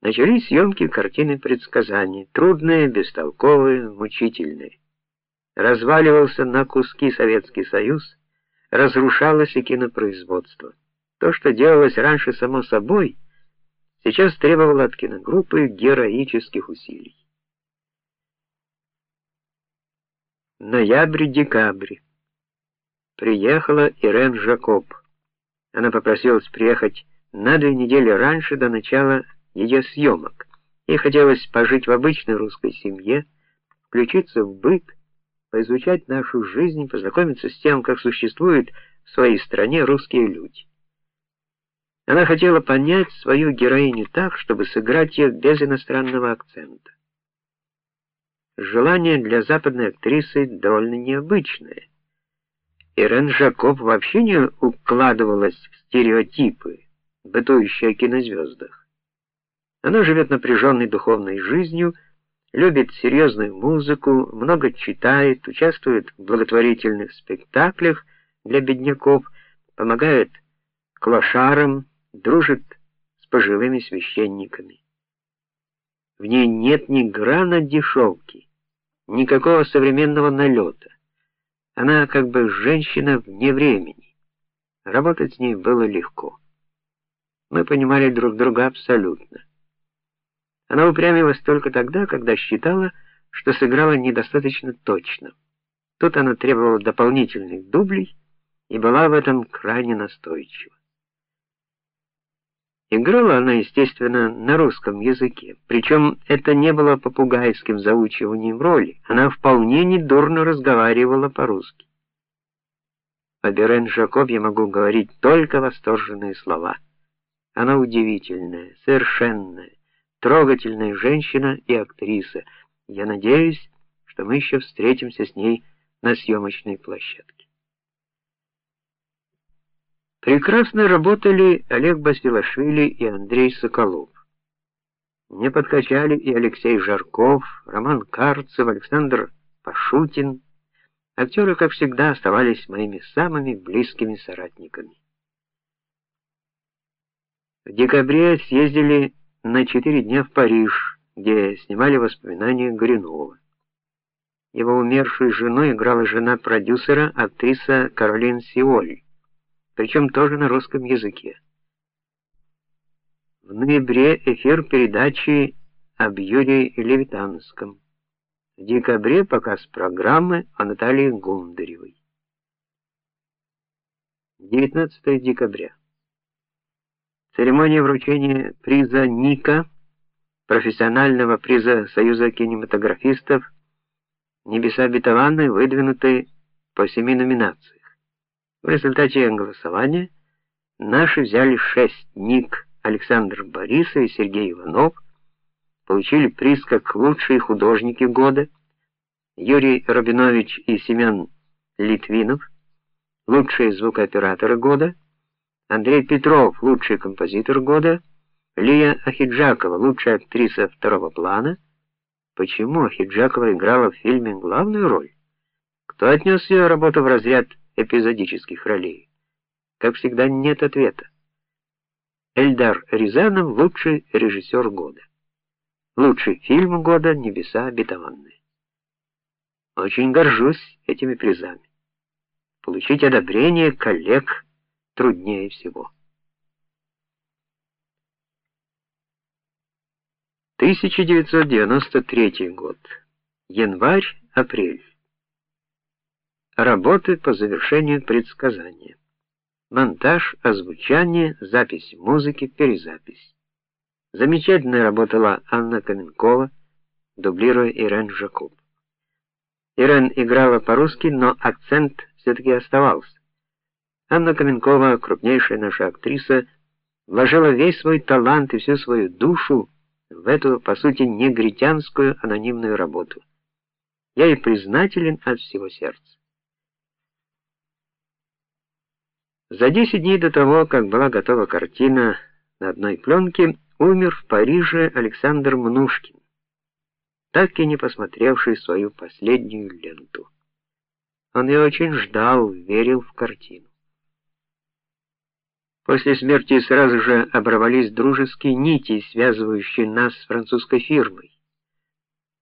Начались съемки картины предсказаний, трудные, бестолковые, мучительные. Разваливался на куски Советский Союз, разрушалось и кинопроизводство. То, что делалось раньше само собой, сейчас требовало от киногруппы героических усилий. Ноябрь-декабрь. Приехала Ирен Жакоб. Она попросилась приехать на две недели раньше до начала ее съемок. Ей хотелось пожить в обычной русской семье, включиться в быт, поизучать нашу жизнь, познакомиться с тем, как существуют в своей стране русские люди. Она хотела понять свою героиню так, чтобы сыграть ее без иностранного акцента. Желание для западной актрисы довольно необычное. Ирен Жакоб вообще не укладывалась в стереотипы, бытующие о кинозвездах. Она живет напряженной духовной жизнью, любит серьезную музыку, много читает, участвует в благотворительных спектаклях для бедняков, помогает клошарам, дружит с пожилыми священниками. В ней нет ни грана дешевки, никакого современного налета. Она как бы женщина вне времени. Работать с ней было легко. Мы понимали друг друга абсолютно. Она упрямилась только тогда, когда считала, что сыграла недостаточно точно. Тут она требовала дополнительных дублей и была в этом крайне настойчива. Играла она, естественно, на русском языке. Причем это не было попугайским заучиванием роли. Она вполне недурно разговаривала по-русски. О Берен Жакоб я могу говорить только восторженные слова. Она удивительная, совершенная, трогательная женщина и актриса. Я надеюсь, что мы еще встретимся с ней на съемочной площадке. Прекрасно работали Олег Басилашвили и Андрей Соколов. Не подкачали и Алексей Жарков, Роман Карцев, Александр Пашутин. Актеры, как всегда, оставались моими самыми близкими соратниками. В декабре съездили на четыре дня в Париж, где снимали воспоминания Горюнова. Его умершую жену играла жена продюсера, актриса Каролин Сиоль причем тоже на русском языке. В ноябре эфир передачи об Юрии Левитанском. В декабре показ программы о Наталье Гундаревой. 19 декабря. Церемония вручения приза Ника, профессионального приза Союза кинематографистов, Небеса обетованные выдвинуты по семи номинациям. В результате голосования наши взяли шесть. Ник Александр Борисов и Сергей Иванов получили приз как лучшие художники года, Юрий Рабинович и Семен Литвинов лучшие звукооператоры года, Андрей Петров лучший композитор года, Лия Ахиджакова лучшая актриса второго плана. Почему Ахиджакова играла в фильме главную роль? Кто отнес ее работу в разряд эпизодических ролей. Как всегда, нет ответа. Эльдар Рязанов лучший режиссер года. Лучший фильм года Небеса обетованные. Очень горжусь этими призами. Получить одобрение коллег труднее всего. 1993 год. Январь-апрель. Работы по завершению предсказания. Монтаж, озвучание, запись музыки, перезапись. Замечательно работала Анна Каменкова, дублируя Ирен Жакуб. Ирен играла по-русски, но акцент все таки оставался. Анна Каменкова, крупнейшая наша актриса, вложила весь свой талант и всю свою душу в эту, по сути, негритянскую анонимную работу. Я ей признателен от всего сердца. За 10 дней до того, как была готова картина на одной пленке, умер в Париже Александр Мнушкин, так и не посмотревший свою последнюю ленту. Он ее очень ждал, верил в картину. После смерти сразу же оборвались дружеские нити, связывающие нас с французской фирмой.